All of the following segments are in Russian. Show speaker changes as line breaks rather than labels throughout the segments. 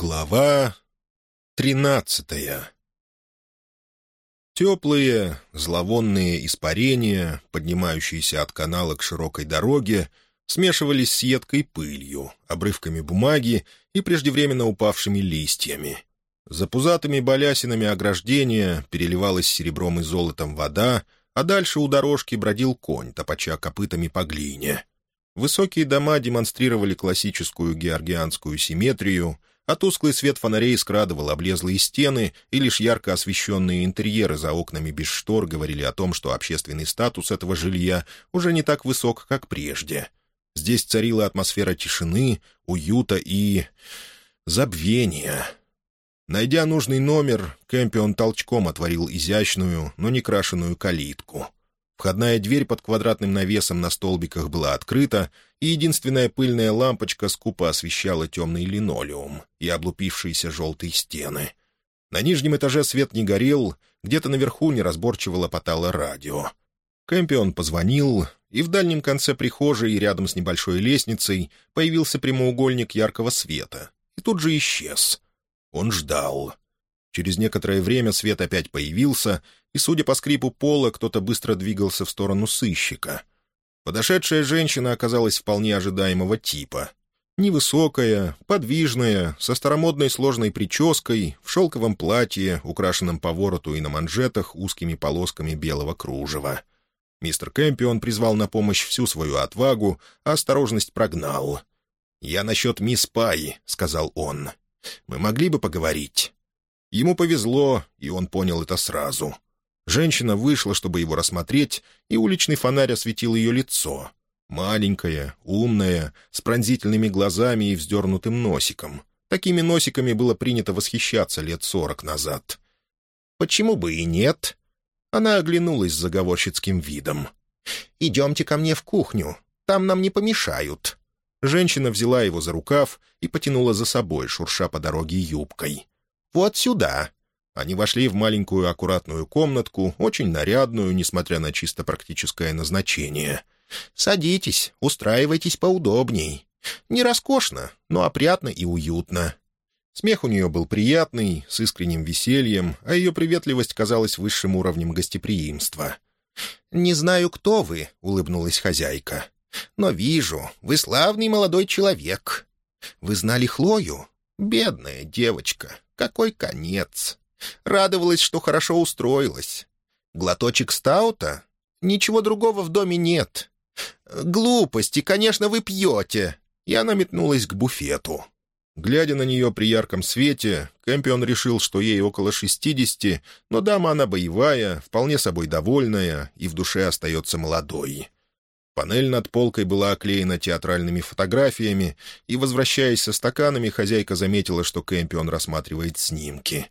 Глава тринадцатая Теплые, зловонные испарения, поднимающиеся от канала к широкой дороге, смешивались с едкой пылью, обрывками бумаги и преждевременно упавшими листьями. За пузатыми балясинами ограждения переливалась серебром и золотом вода, а дальше у дорожки бродил конь, топача копытами по глине. Высокие дома демонстрировали классическую георгианскую симметрию — а тусклый свет фонарей скрадывал облезлые стены, и лишь ярко освещенные интерьеры за окнами без штор говорили о том, что общественный статус этого жилья уже не так высок, как прежде. Здесь царила атмосфера тишины, уюта и... забвения. Найдя нужный номер, Кэмпион толчком отворил изящную, но не крашеную калитку — Входная дверь под квадратным навесом на столбиках была открыта, и единственная пыльная лампочка скупо освещала темный линолеум и облупившиеся желтые стены. На нижнем этаже свет не горел, где-то наверху неразборчиво лопотало радио. Кэмпион позвонил, и в дальнем конце прихожей, рядом с небольшой лестницей, появился прямоугольник яркого света, и тут же исчез. Он ждал. Через некоторое время свет опять появился, и, судя по скрипу пола, кто-то быстро двигался в сторону сыщика. Подошедшая женщина оказалась вполне ожидаемого типа. Невысокая, подвижная, со старомодной сложной прической, в шелковом платье, украшенном по вороту и на манжетах узкими полосками белого кружева. Мистер Кэмпион призвал на помощь всю свою отвагу, а осторожность прогнал. «Я насчет мисс Пай», — сказал он. «Мы могли бы поговорить?» Ему повезло, и он понял это сразу. Женщина вышла, чтобы его рассмотреть, и уличный фонарь осветил ее лицо. Маленькая, умная, с пронзительными глазами и вздернутым носиком. Такими носиками было принято восхищаться лет сорок назад. «Почему бы и нет?» Она оглянулась с заговорщицким видом. «Идемте ко мне в кухню. Там нам не помешают». Женщина взяла его за рукав и потянула за собой, шурша по дороге юбкой. «Вот сюда». Они вошли в маленькую аккуратную комнатку, очень нарядную, несмотря на чисто практическое назначение. «Садитесь, устраивайтесь поудобней. Не роскошно, но опрятно и уютно». Смех у нее был приятный, с искренним весельем, а ее приветливость казалась высшим уровнем гостеприимства. «Не знаю, кто вы», — улыбнулась хозяйка. «Но вижу, вы славный молодой человек. Вы знали Хлою? Бедная девочка. Какой конец! Радовалась, что хорошо устроилась. Глоточек стаута? Ничего другого в доме нет. Глупости, конечно, вы пьете. И она метнулась к буфету. Глядя на нее при ярком свете, Кэмпион решил, что ей около шестидесяти, но дама она боевая, вполне собой довольная и в душе остается молодой. Панель над полкой была оклеена театральными фотографиями, и, возвращаясь со стаканами, хозяйка заметила, что Кэмпион рассматривает снимки.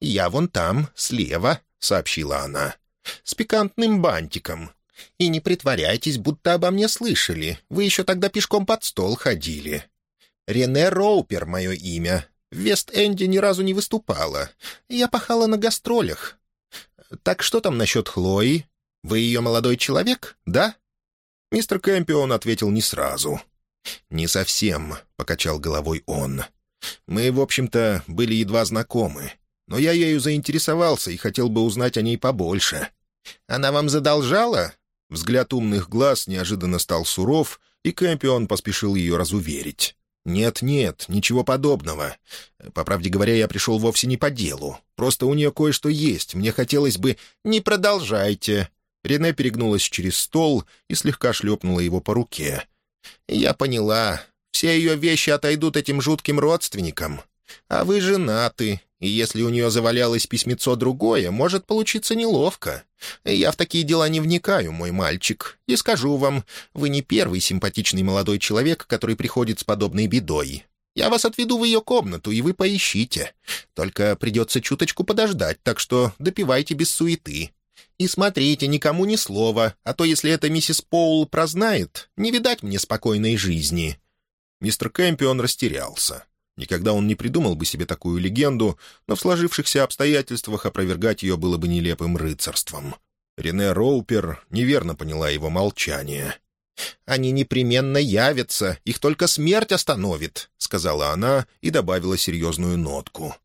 «Я вон там, слева», — сообщила она, — «с пикантным бантиком. И не притворяйтесь, будто обо мне слышали. Вы еще тогда пешком под стол ходили. Рене Роупер — мое имя. В Вест-Энде ни разу не выступала. Я пахала на гастролях. Так что там насчет Хлои? Вы ее молодой человек, да?» Мистер Кэмпион ответил не сразу. «Не совсем», — покачал головой он. «Мы, в общем-то, были едва знакомы, но я ею заинтересовался и хотел бы узнать о ней побольше. Она вам задолжала?» Взгляд умных глаз неожиданно стал суров, и Кэмпион поспешил ее разуверить. «Нет-нет, ничего подобного. По правде говоря, я пришел вовсе не по делу. Просто у нее кое-что есть. Мне хотелось бы...» «Не продолжайте», Рене перегнулась через стол и слегка шлепнула его по руке. «Я поняла. Все ее вещи отойдут этим жутким родственникам. А вы женаты, и если у нее завалялось письмецо другое, может получиться неловко. Я в такие дела не вникаю, мой мальчик, и скажу вам, вы не первый симпатичный молодой человек, который приходит с подобной бедой. Я вас отведу в ее комнату, и вы поищите. Только придется чуточку подождать, так что допивайте без суеты. И смотрите, никому ни слова, а то, если это миссис Поул прознает, не видать мне спокойной жизни». Мистер Кэмпион растерялся. Никогда он не придумал бы себе такую легенду, но в сложившихся обстоятельствах опровергать ее было бы нелепым рыцарством. Рене Роупер неверно поняла его молчание. «Они непременно явятся, их только смерть остановит», — сказала она и добавила серьезную нотку.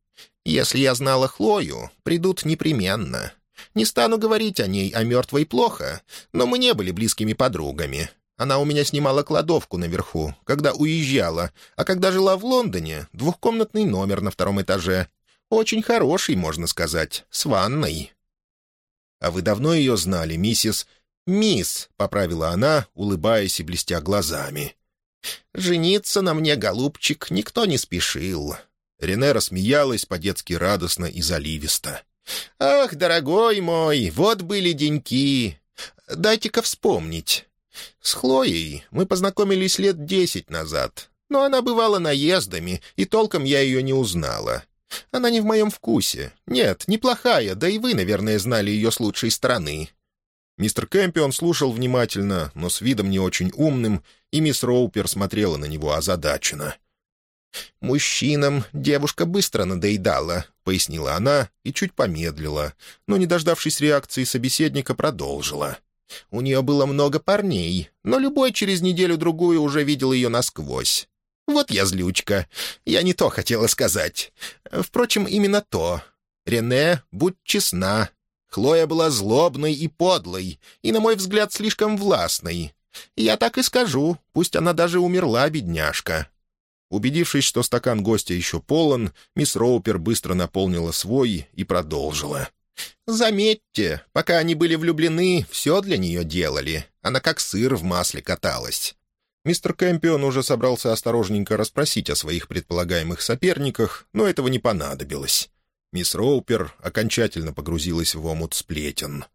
«Если я знала Хлою, придут непременно. Не стану говорить о ней, о мертвой плохо, но мы не были близкими подругами. Она у меня снимала кладовку наверху, когда уезжала, а когда жила в Лондоне, двухкомнатный номер на втором этаже. Очень хороший, можно сказать, с ванной». «А вы давно ее знали, миссис...» «Мисс», — поправила она, улыбаясь и блестя глазами. «Жениться на мне, голубчик, никто не спешил». Рене рассмеялась по-детски радостно и заливисто. «Ах, дорогой мой, вот были деньки. Дайте-ка вспомнить. С Хлоей мы познакомились лет десять назад, но она бывала наездами, и толком я ее не узнала. Она не в моем вкусе. Нет, неплохая, да и вы, наверное, знали ее с лучшей стороны». Мистер Кэмпион слушал внимательно, но с видом не очень умным, и мисс Роупер смотрела на него озадаченно. «Мужчинам девушка быстро надоедала», — пояснила она и чуть помедлила, но, не дождавшись реакции собеседника, продолжила. «У нее было много парней, но любой через неделю-другую уже видел ее насквозь. Вот я злючка. Я не то хотела сказать. Впрочем, именно то. Рене, будь честна. Хлоя была злобной и подлой, и, на мой взгляд, слишком властной. Я так и скажу, пусть она даже умерла, бедняжка». Убедившись, что стакан гостя еще полон, мисс Роупер быстро наполнила свой и продолжила. «Заметьте, пока они были влюблены, все для нее делали. Она как сыр в масле каталась. Мистер Кэмпион уже собрался осторожненько расспросить о своих предполагаемых соперниках, но этого не понадобилось. Мисс Роупер окончательно погрузилась в омут сплетен.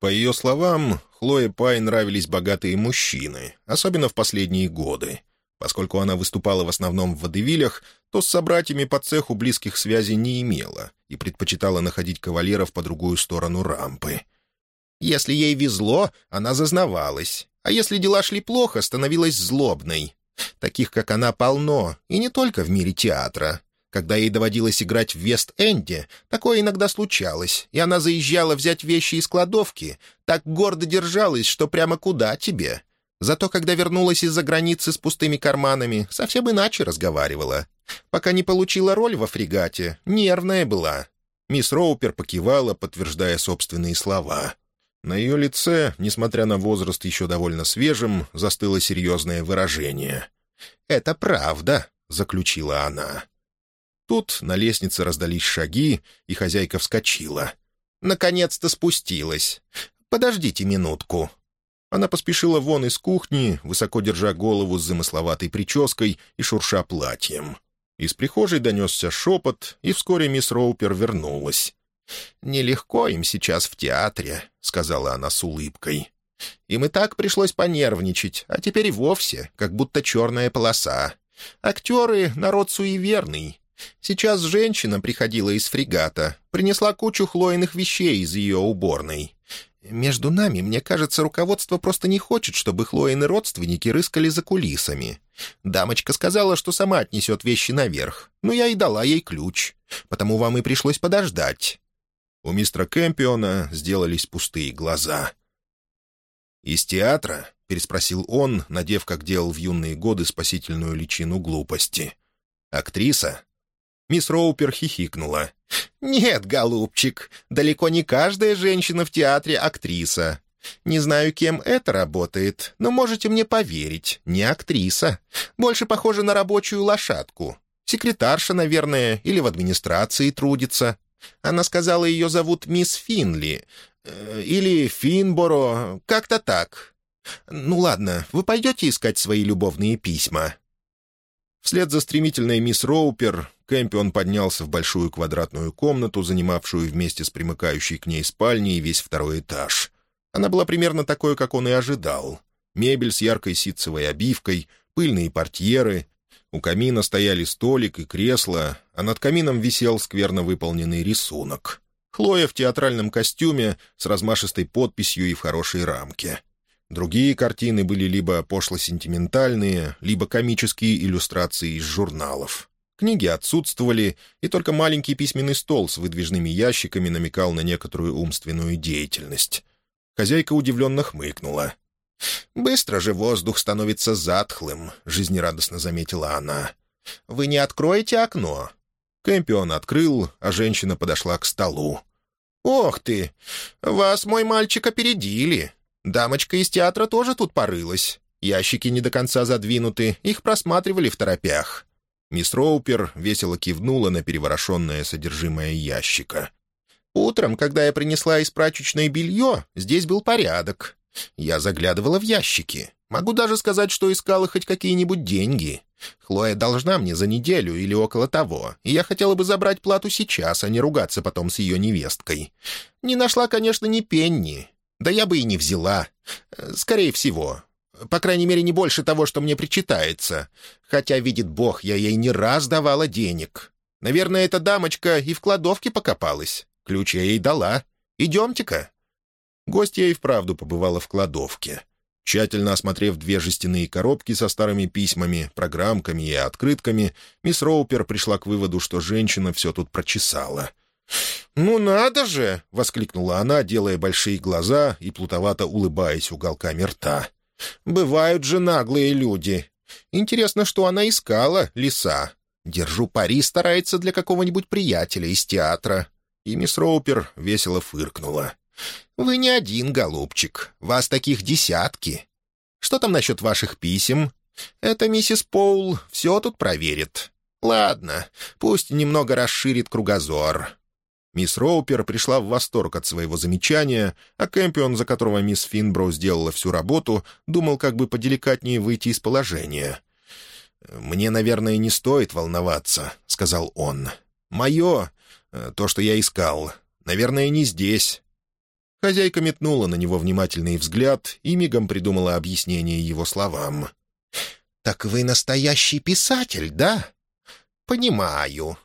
По ее словам, Хлое Пай нравились богатые мужчины, особенно в последние годы. Поскольку она выступала в основном в водевилях, то с собратьями по цеху близких связей не имела и предпочитала находить кавалеров по другую сторону рампы. Если ей везло, она зазнавалась, а если дела шли плохо, становилась злобной. Таких, как она, полно, и не только в мире театра. Когда ей доводилось играть в Вест-Энде, такое иногда случалось, и она заезжала взять вещи из кладовки, так гордо держалась, что прямо куда тебе. Зато когда вернулась из-за границы с пустыми карманами, совсем иначе разговаривала. Пока не получила роль во фрегате, нервная была. Мисс Роупер покивала, подтверждая собственные слова — на ее лице, несмотря на возраст еще довольно свежим, застыло серьезное выражение. «Это правда», — заключила она. Тут на лестнице раздались шаги, и хозяйка вскочила. «Наконец-то спустилась. Подождите минутку». Она поспешила вон из кухни, высоко держа голову с замысловатой прической и шурша платьем. Из прихожей донесся шепот, и вскоре мисс Роупер вернулась. «Нелегко им сейчас в театре», — сказала она с улыбкой. «Им и так пришлось понервничать, а теперь и вовсе, как будто черная полоса. Актеры — народ суеверный. Сейчас женщина приходила из фрегата, принесла кучу хлоиных вещей из ее уборной. Между нами, мне кажется, руководство просто не хочет, чтобы Хлоины родственники рыскали за кулисами. Дамочка сказала, что сама отнесет вещи наверх, но я и дала ей ключ, потому вам и пришлось подождать. У мистера Кэмпиона сделались пустые глаза. «Из театра?» — переспросил он, надев, как делал в юные годы, спасительную личину глупости. «Актриса?» Мисс Роупер хихикнула. «Нет, голубчик, далеко не каждая женщина в театре актриса. Не знаю, кем это работает, но можете мне поверить, не актриса. Больше похожа на рабочую лошадку. Секретарша, наверное, или в администрации трудится. Она сказала, ее зовут мисс Финли. Э, или Финборо, как-то так. Ну ладно, вы пойдете искать свои любовные письма?» Вслед за стремительной мисс Роупер Кэмпион поднялся в большую квадратную комнату, занимавшую вместе с примыкающей к ней спальней весь второй этаж. Она была примерно такой, как он и ожидал. Мебель с яркой ситцевой обивкой, пыльные портьеры, у камина стояли столик и кресло, а над камином висел скверно выполненный рисунок. Хлоя в театральном костюме с размашистой подписью и в хорошей рамке. Другие картины были либо пошло-сентиментальные, либо комические иллюстрации из журналов. Книги отсутствовали, и только маленький письменный стол с выдвижными ящиками намекал на некоторую умственную деятельность. Хозяйка удивленно хмыкнула. «Быстро же воздух становится затхлым», — жизнерадостно заметила она. «Вы не откроете окно?» Кэмпион открыл, а женщина подошла к столу. «Ох ты! Вас, мой мальчик, опередили. Дамочка из театра тоже тут порылась. Ящики не до конца задвинуты, их просматривали в торопях». Мисс Роупер весело кивнула на переворошенное содержимое ящика. «Утром, когда я принесла из прачечной белье, здесь был порядок. Я заглядывала в ящики. Могу даже сказать, что искала хоть какие-нибудь деньги. Хлоя должна мне за неделю или около того, и я хотела бы забрать плату сейчас, а не ругаться потом с ее невесткой. Не нашла, конечно, ни пенни. Да я бы и не взяла. Скорее всего. По крайней мере, не больше того, что мне причитается. Хотя, видит Бог, я ей не раз давала денег. Наверное, эта дамочка и в кладовке покопалась. Ключ я ей дала. Идемте-ка». Гостья и вправду побывала в кладовке. Тщательно осмотрев две жестяные коробки со старыми письмами, программками и открытками, мисс Роупер пришла к выводу, что женщина все тут прочесала. «Ну надо же!» — воскликнула она, делая большие глаза и плутовато улыбаясь уголками рта. «Бывают же наглые люди. Интересно, что она искала, лиса. Держу пари, старается для какого-нибудь приятеля из театра». И мисс Роупер весело фыркнула. «Вы не один, голубчик. Вас таких десятки. Что там насчет ваших писем? Это миссис Поул все тут проверит. Ладно, пусть немного расширит кругозор». Мисс Роупер пришла в восторг от своего замечания, а Кэмпион, за которого мисс Финброу сделала всю работу, думал, как бы поделикатнее выйти из положения. «Мне, наверное, не стоит волноваться», — сказал он. «Мое, э, то, что я искал, наверное, не здесь. Хозяйка метнула на него внимательный взгляд и мигом придумала объяснение его словам. «Так вы настоящий писатель, да?» «Понимаю.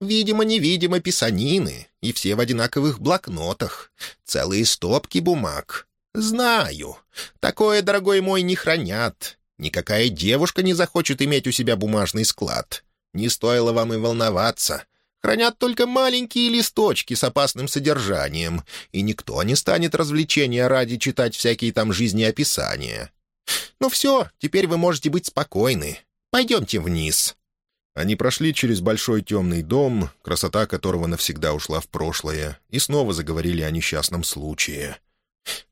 Видимо-невидимо писанины, и все в одинаковых блокнотах. Целые стопки бумаг. Знаю. Такое, дорогой мой, не хранят. Никакая девушка не захочет иметь у себя бумажный склад. Не стоило вам и волноваться. Хранят только маленькие листочки с опасным содержанием, и никто не станет развлечения ради читать всякие там жизнеописания. Ну все, теперь вы можете быть спокойны. Пойдемте вниз». Они прошли через большой темный дом, красота которого навсегда ушла в прошлое, и снова заговорили о несчастном случае.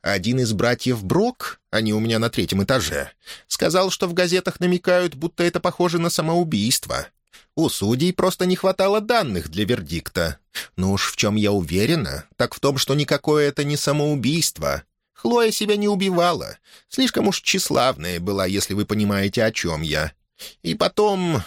«Один из братьев Брок, они у меня на третьем этаже, сказал, что в газетах намекают, будто это похоже на самоубийство. У судей просто не хватало данных для вердикта. Ну уж в чем я уверена, так в том, что никакое это не самоубийство. Хлоя себя не убивала. Слишком уж тщеславная была, если вы понимаете, о чем я. И потом...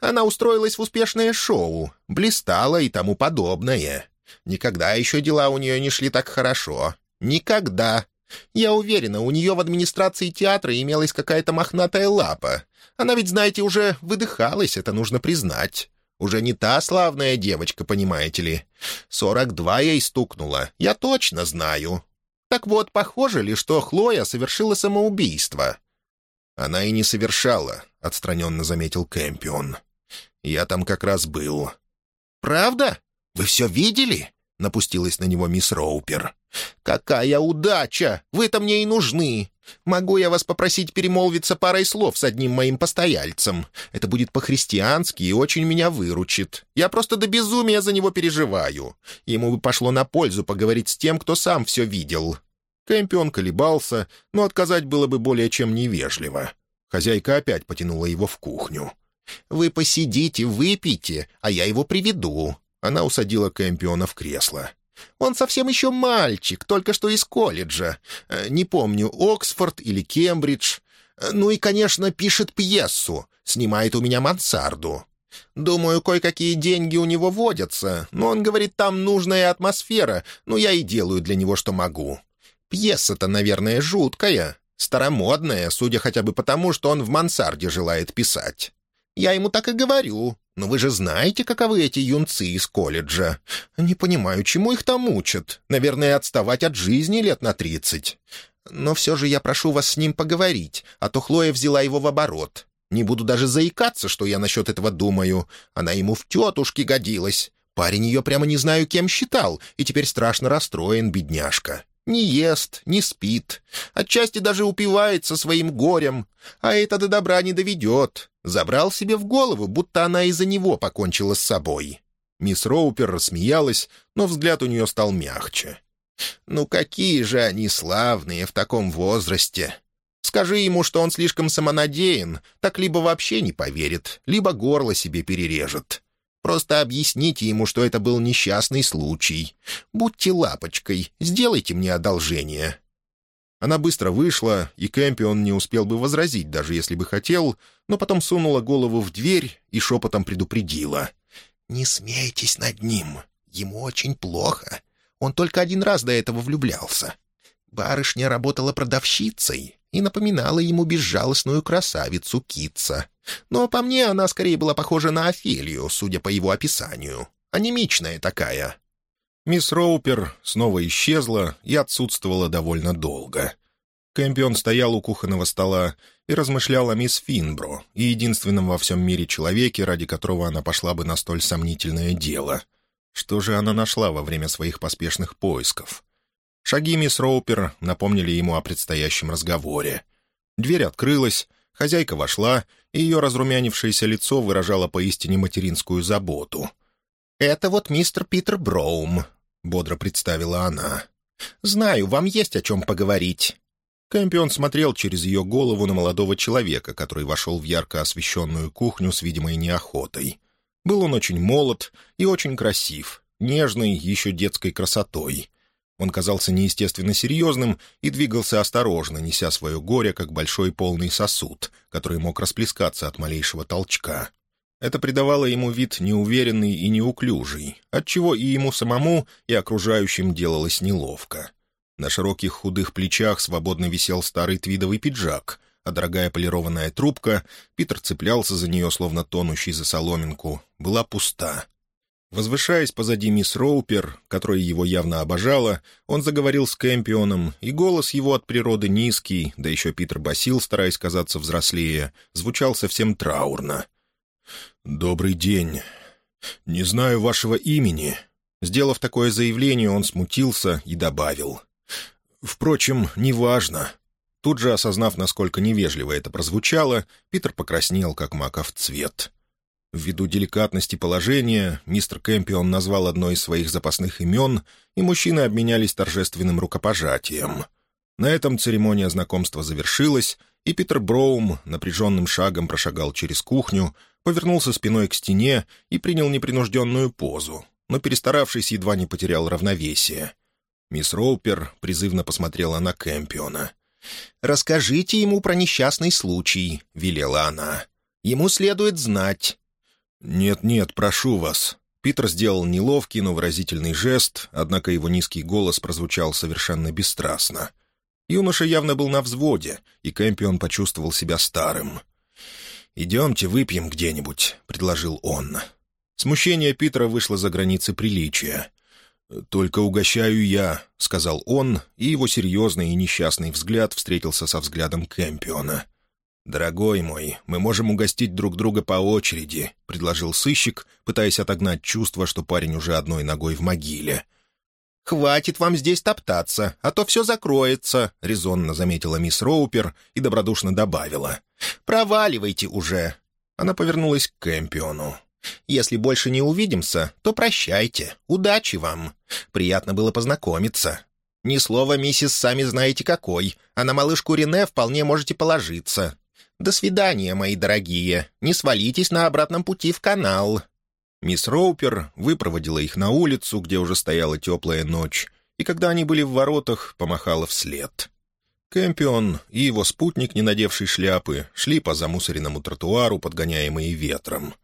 Она устроилась в успешное шоу, блистала и тому подобное. Никогда еще дела у нее не шли так хорошо. Никогда. Я уверена, у нее в администрации театра имелась какая-то мохнатая лапа. Она ведь, знаете, уже выдыхалась, это нужно признать. Уже не та славная девочка, понимаете ли. Сорок два ей стукнуло, я точно знаю. Так вот, похоже ли, что Хлоя совершила самоубийство?» «Она и не совершала», — отстраненно заметил Кэмпион. «Я там как раз был». «Правда? Вы все видели?» — напустилась на него мисс Роупер. «Какая удача! Вы-то мне и нужны! Могу я вас попросить перемолвиться парой слов с одним моим постояльцем? Это будет по-христиански и очень меня выручит. Я просто до безумия за него переживаю. Ему бы пошло на пользу поговорить с тем, кто сам все видел». Кэмпион колебался, но отказать было бы более чем невежливо. Хозяйка опять потянула его в кухню. «Вы посидите, выпейте, а я его приведу». Она усадила Кэмпиона в кресло. Он совсем еще мальчик, только что из колледжа. Э, не помню, Оксфорд или Кембридж. Э, ну и, конечно, пишет пьесу, снимает у меня мансарду. Думаю, кое-какие деньги у него водятся, но он говорит, там нужная атмосфера, ну я и делаю для него, что могу. Пьеса-то, наверное, жуткая, старомодная, судя хотя бы потому, что он в мансарде желает писать. Я ему так и говорю. Но вы же знаете, каковы эти юнцы из колледжа. Не понимаю, чему их там учат. Наверное, отставать от жизни лет на тридцать. Но все же я прошу вас с ним поговорить, а то Хлоя взяла его в оборот. Не буду даже заикаться, что я насчет этого думаю. Она ему в тетушке годилась. Парень ее прямо не знаю кем считал, и теперь страшно расстроен, бедняжка.
Не ест, не спит, отчасти даже упивается своим горем, а это до добра не доведет. Забрал себе в голову, будто она из-за него покончила с собой». Мисс Роупер рассмеялась, но взгляд у нее стал мягче. «Ну какие же они славные в таком возрасте! Скажи ему, что он слишком самонадеян, так либо вообще не поверит, либо горло себе перережет. Просто объясните ему, что это был несчастный случай. Будьте лапочкой, сделайте мне одолжение».
Она быстро вышла, и Кэмпион не успел бы возразить, даже если бы хотел, но потом сунула голову в дверь и шепотом предупредила.
«Не смейтесь над ним. Ему очень плохо. Он только один раз до этого влюблялся. Барышня работала продавщицей и напоминала ему безжалостную красавицу Китца. Но по мне она скорее была похожа на Офелию, судя по его описанию. Анемичная такая.
Мисс Роупер снова исчезла и отсутствовала довольно долго. Кэмпион стоял у кухонного стола и размышлял о мисс Финбро и единственном во всем мире человеке, ради которого она пошла бы на столь сомнительное дело. Что же она нашла во время своих поспешных поисков? Шаги мисс Роупер напомнили ему о предстоящем разговоре. Дверь открылась, хозяйка вошла, и ее разрумянившееся лицо выражало поистине материнскую заботу.
«Это вот мистер Питер Броум», — бодро представила она. «Знаю, вам есть о чем поговорить».
Кэмпион смотрел через ее голову на молодого человека, который вошел в ярко освещенную кухню с видимой неохотой. Был он очень молод и очень красив, нежный, еще детской красотой. Он казался неестественно серьезным и двигался осторожно, неся свое горе, как большой полный сосуд, который мог расплескаться от малейшего толчка. Это придавало ему вид неуверенный и неуклюжий, отчего и ему самому, и окружающим делалось неловко. На широких худых плечах свободно висел старый твидовый пиджак, а дорогая полированная трубка, Питер цеплялся за нее, словно тонущий за соломинку, была пуста — Возвышаясь позади мисс Роупер, которая его явно обожала, он заговорил с Кэмпионом, и голос его от природы низкий, да еще Питер басил, стараясь казаться взрослее, звучал совсем траурно. «Добрый день. Не знаю вашего имени». Сделав такое заявление, он смутился и добавил. «Впрочем, неважно». Тут же, осознав, насколько невежливо это прозвучало, Питер покраснел, как маков цвет. Ввиду деликатности положения, мистер Кэмпион назвал одно из своих запасных имен, и мужчины обменялись торжественным рукопожатием. На этом церемония знакомства завершилась, и Питер Броум напряженным шагом прошагал через кухню, повернулся спиной к стене и принял непринужденную позу, но, перестаравшись, едва не потерял равновесие. Мисс Роупер призывно посмотрела на Кэмпиона.
«Расскажите ему про несчастный случай», — велела она. «Ему следует знать».
«Нет-нет, прошу вас». Питер сделал неловкий, но выразительный жест, однако его низкий голос прозвучал совершенно бесстрастно. Юноша явно был на взводе, и Кэмпион почувствовал себя старым. «Идемте выпьем где-нибудь», — предложил он. Смущение Питера вышло за границы приличия. «Только угощаю я», — сказал он, и его серьезный и несчастный взгляд встретился со взглядом Кэмпиона. «Дорогой мой, мы можем угостить друг друга по очереди», — предложил сыщик, пытаясь отогнать чувство, что парень уже одной ногой в могиле.
«Хватит вам здесь топтаться, а то все закроется», — резонно заметила мисс Роупер и добродушно добавила. «Проваливайте уже». Она повернулась к Кэмпиону. «Если больше не увидимся, то прощайте. Удачи вам. Приятно было познакомиться. Ни слова, миссис, сами знаете какой, а на малышку Рене вполне можете положиться. «До свидания, мои дорогие. Не свалитесь на обратном пути в канал».
Мисс Роупер выпроводила их на улицу, где уже стояла теплая ночь, и когда они были в воротах, помахала вслед. Кэмпион и его спутник, не надевший шляпы, шли по замусоренному тротуару, подгоняемые ветром.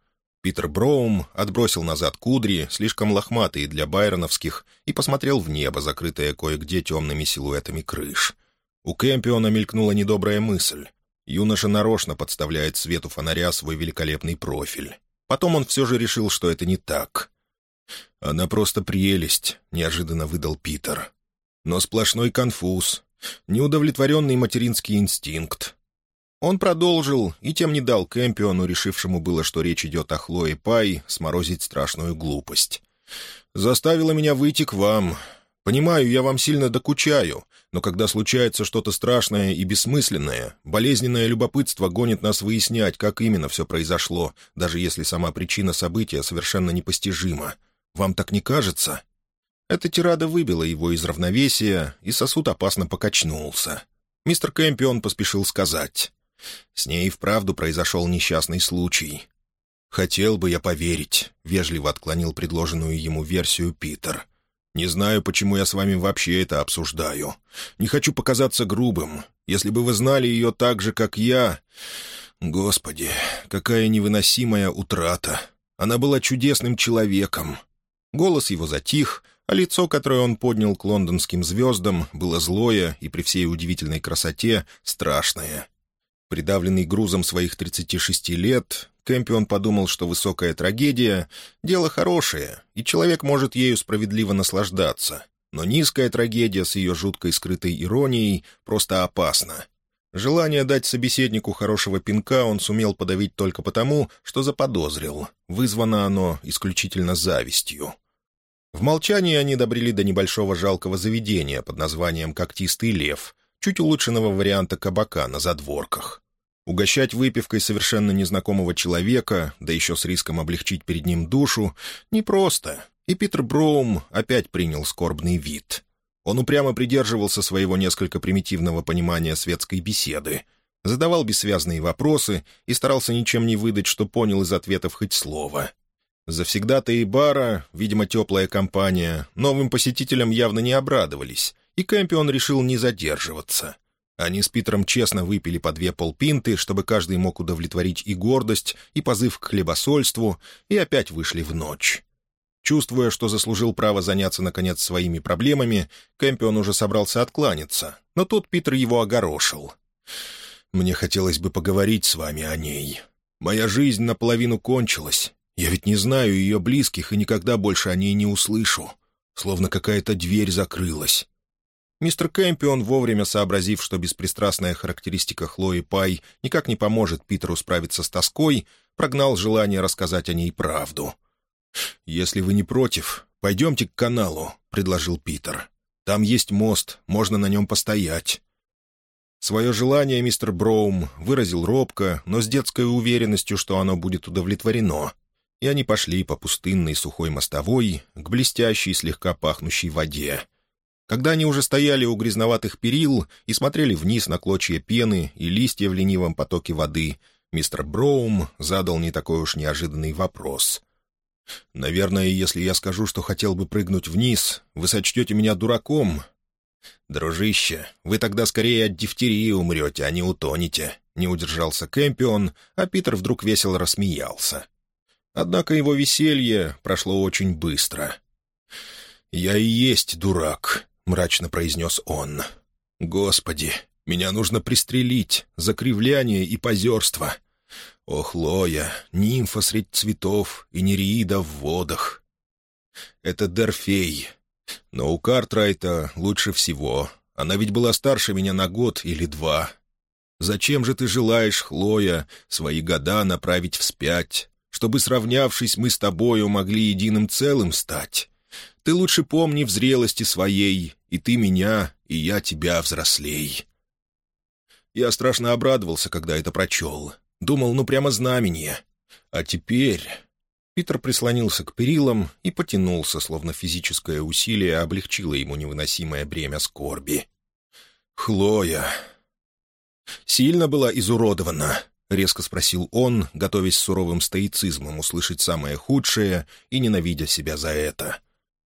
Питер Броум отбросил назад кудри, слишком лохматые для байроновских, и посмотрел в небо, закрытое кое-где темными силуэтами крыш. У Кэмпиона мелькнула недобрая мысль. Юноша нарочно подставляет свету фонаря свой великолепный профиль. Потом он все же решил, что это не так. «Она просто прелесть», — неожиданно выдал Питер. «Но сплошной конфуз, неудовлетворенный материнский инстинкт». Он продолжил и тем не дал Кэмпиону, решившему было, что речь идет о Хлое Пай, сморозить страшную глупость. «Заставила меня выйти к вам. Понимаю, я вам сильно докучаю, но когда случается что-то страшное и бессмысленное, болезненное любопытство гонит нас выяснять, как именно все произошло, даже если сама причина события совершенно непостижима. Вам так не кажется?» Эта тирада выбила его из равновесия, и сосуд опасно покачнулся. Мистер Кэмпион поспешил сказать. «С ней вправду произошел несчастный случай». «Хотел бы я поверить», — вежливо отклонил предложенную ему версию Питер. «Не знаю, почему я с вами вообще это обсуждаю. Не хочу показаться грубым. Если бы вы знали ее так же, как я... Господи, какая невыносимая утрата. Она была чудесным человеком». Голос его затих, а лицо, которое он поднял к лондонским звездам, было злое и при всей удивительной красоте страшное. Придавленный грузом своих 36 лет, Кэмпион подумал, что высокая трагедия — дело хорошее, и человек может ею справедливо наслаждаться. Но низкая трагедия с ее жуткой скрытой иронией просто опасна. Желание дать собеседнику хорошего пинка он сумел подавить только потому, что заподозрил. Вызвано оно исключительно завистью. В молчании они добрели до небольшого жалкого заведения под названием «Когтистый лев», чуть улучшенного варианта кабака на задворках. Угощать выпивкой совершенно незнакомого человека, да еще с риском облегчить перед ним душу, непросто, и Питер Броум опять принял скорбный вид. Он упрямо придерживался своего несколько примитивного понимания светской беседы, задавал бессвязные вопросы и старался ничем не выдать, что понял из ответов хоть слово — Завсегда-то и бара, видимо, теплая компания, новым посетителям явно не обрадовались, и Кэмпион решил не задерживаться. Они с Питером честно выпили по две полпинты, чтобы каждый мог удовлетворить и гордость, и позыв к хлебосольству, и опять вышли в ночь. Чувствуя, что заслужил право заняться, наконец, своими проблемами, Кэмпион уже собрался откланяться, но тут Питер его огорошил. «Мне хотелось бы поговорить с вами о ней. Моя жизнь наполовину кончилась, я ведь не знаю ее близких и никогда больше о ней не услышу. Словно какая-то дверь закрылась. Мистер Кэмпион, вовремя сообразив, что беспристрастная характеристика Хлои Пай никак не поможет Питеру справиться с тоской, прогнал желание рассказать о ней правду. «Если вы не против, пойдемте к каналу», — предложил Питер. «Там есть мост, можно на нем постоять». Свое желание мистер Броум выразил робко, но с детской уверенностью, что оно будет удовлетворено, и они пошли по пустынной сухой мостовой к блестящей, слегка пахнущей воде. Когда они уже стояли у грязноватых перил и смотрели вниз на клочья пены и листья в ленивом потоке воды, мистер Броум задал не такой уж неожиданный вопрос. «Наверное, если я скажу, что хотел бы прыгнуть вниз, вы сочтете меня дураком?» «Дружище, вы тогда скорее от дифтерии умрете, а не утонете», — не удержался Кэмпион, а Питер вдруг весело рассмеялся. Однако его веселье прошло очень быстро. «Я и есть дурак», — мрачно произнес он. «Господи, меня нужно пристрелить за кривляние и позерство. Ох, Лоя, нимфа средь цветов и нереида в водах. Это Дерфей. Но у Картрайта лучше всего. Она ведь была старше меня на год или два. Зачем же ты желаешь, Хлоя, свои года направить вспять, чтобы, сравнявшись, мы с тобою могли единым целым стать. Ты лучше помни в зрелости своей, и ты меня, и я тебя взрослей». Я страшно обрадовался, когда это прочел. Думал, ну прямо знамение. А теперь... Питер прислонился к перилам и потянулся, словно физическое усилие облегчило ему невыносимое бремя скорби. «Хлоя...» Сильно была изуродована. — резко спросил он, готовясь с суровым стоицизмом услышать самое худшее и ненавидя себя за это.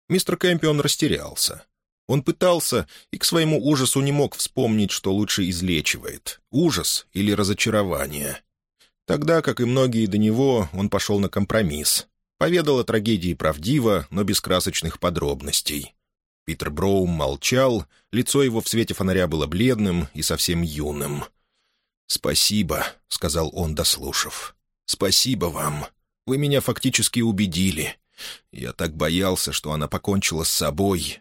Мистер Кэмпион растерялся. Он пытался и к своему ужасу не мог вспомнить, что лучше излечивает — ужас или разочарование. Тогда, как и многие до него, он пошел на компромисс. Поведал о трагедии правдиво, но без красочных подробностей. Питер Броум молчал, лицо его в свете фонаря было бледным и совсем юным — «Спасибо», — сказал он, дослушав. «Спасибо вам. Вы меня фактически убедили. Я так боялся, что она покончила с собой».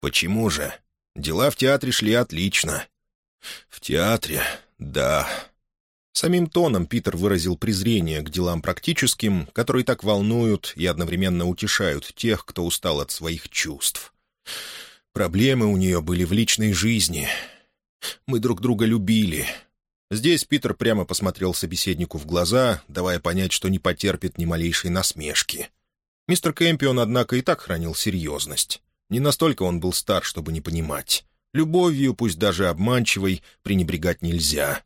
«Почему же? Дела в театре шли отлично». «В театре, да». Самим тоном Питер выразил презрение к делам практическим, которые так волнуют и одновременно утешают тех, кто устал от своих чувств. Проблемы у нее были в личной жизни. Мы друг друга любили. Здесь Питер прямо посмотрел собеседнику в глаза, давая понять, что не потерпит ни малейшей насмешки. Мистер Кэмпион, однако, и так хранил серьезность. Не настолько он был стар, чтобы не понимать. Любовью, пусть даже обманчивой, пренебрегать нельзя.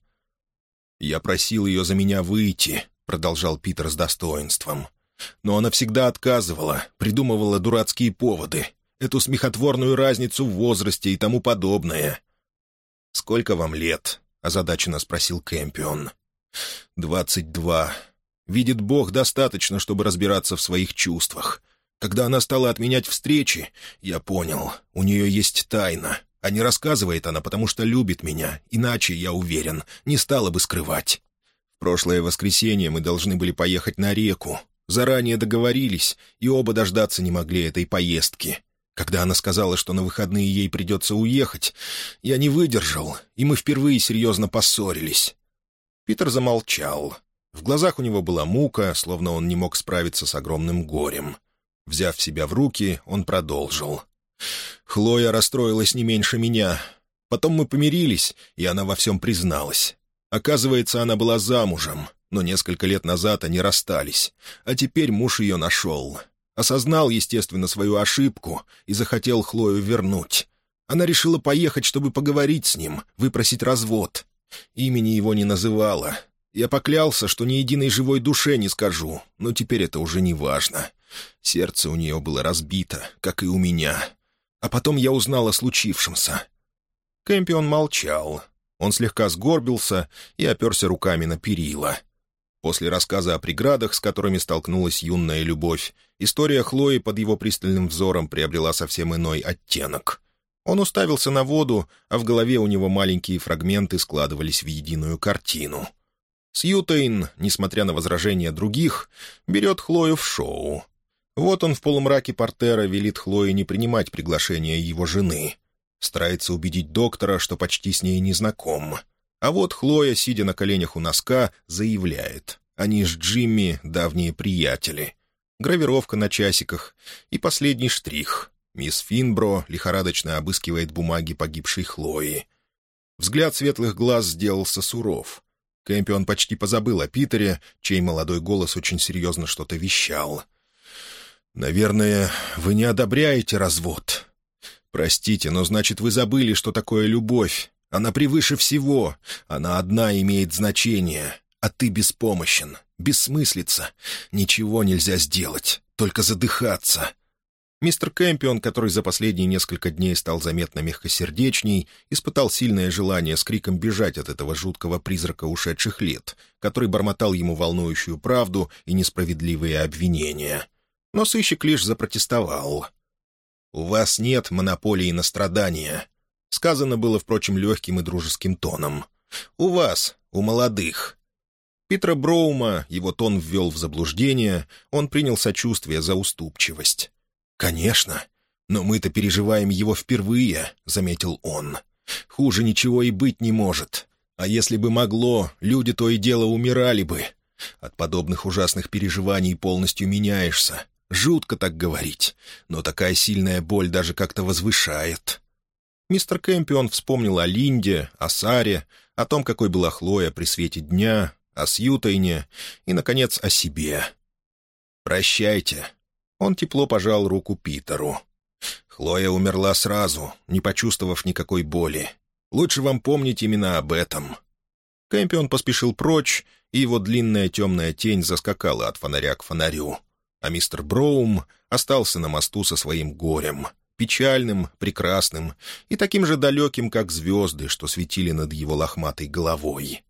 «Я просил ее за меня выйти», — продолжал Питер с достоинством. «Но она всегда отказывала, придумывала дурацкие поводы, эту смехотворную разницу в возрасте и тому подобное». «Сколько вам лет?» — озадаченно спросил Кэмпион. «Двадцать два. Видит Бог достаточно, чтобы разбираться в своих чувствах. Когда она стала отменять встречи, я понял, у нее есть тайна, а не рассказывает она, потому что любит меня, иначе, я уверен, не стала бы скрывать. В прошлое воскресенье мы должны были поехать на реку. Заранее договорились, и оба дождаться не могли этой поездки. Когда она сказала, что на выходные ей придется уехать, я не выдержал, и мы впервые серьезно поссорились. Питер замолчал. В глазах у него была мука, словно он не мог справиться с огромным горем. Взяв себя в руки, он продолжил. Хлоя расстроилась не меньше меня. Потом мы помирились, и она во всем призналась. Оказывается, она была замужем, но несколько лет назад они расстались, а теперь муж ее нашел. Осознал, естественно, свою ошибку и захотел Хлою вернуть. Она решила поехать, чтобы поговорить с ним, выпросить развод. Имени его не называла. Я поклялся, что ни единой живой душе не скажу, но теперь это уже не важно. Сердце у нее было разбито, как и у меня. А потом я узнал о случившемся». Кэмпион молчал. Он слегка сгорбился и оперся руками на перила. После рассказа о преградах, с которыми столкнулась юная любовь, история Хлои под его пристальным взором приобрела совсем иной оттенок. Он уставился на воду, а в голове у него маленькие фрагменты складывались в единую картину. Сьютейн, несмотря на возражения других, берет Хлою в шоу. Вот он в полумраке портера велит Хлое не принимать приглашение его жены. Старается убедить доктора, что почти с ней не знаком. А вот Хлоя, сидя на коленях у носка, заявляет. Они с Джимми давние приятели. Гравировка на часиках. И последний штрих. Мисс Финбро лихорадочно обыскивает бумаги погибшей Хлои. Взгляд светлых глаз сделался суров. Кэмпион почти позабыл о Питере, чей молодой голос очень серьезно что-то вещал — «Наверное, вы не одобряете развод. Простите, но значит, вы забыли, что такое любовь. Она превыше всего. Она одна имеет значение. А ты беспомощен, бессмыслица. Ничего нельзя сделать, только задыхаться». Мистер Кэмпион, который за последние несколько дней стал заметно мягкосердечней, испытал сильное желание с криком бежать от этого жуткого призрака ушедших лет, который бормотал ему волнующую правду и несправедливые обвинения — но сыщик лишь запротестовал. «У вас нет монополии на страдания», — сказано было, впрочем, легким и дружеским тоном. «У вас, у молодых». Питера Броума его тон ввел в заблуждение, он принял сочувствие за уступчивость. «Конечно, но мы-то переживаем его впервые», — заметил он. «Хуже ничего и быть не может. А если бы могло, люди то и дело умирали бы. От подобных ужасных переживаний полностью меняешься, Жутко так говорить, но такая сильная боль даже как-то возвышает. Мистер Кэмпион вспомнил о Линде, о Саре, о том, какой была Хлоя при свете дня, о Сьютайне и, наконец, о себе. «Прощайте». Он тепло пожал руку Питеру. «Хлоя умерла сразу, не почувствовав никакой боли. Лучше вам помнить именно об этом». Кэмпион поспешил прочь, и его длинная темная тень заскакала от фонаря к фонарю а мистер Броум остался на мосту со своим горем, печальным, прекрасным и таким же далеким, как звезды, что светили над его лохматой головой.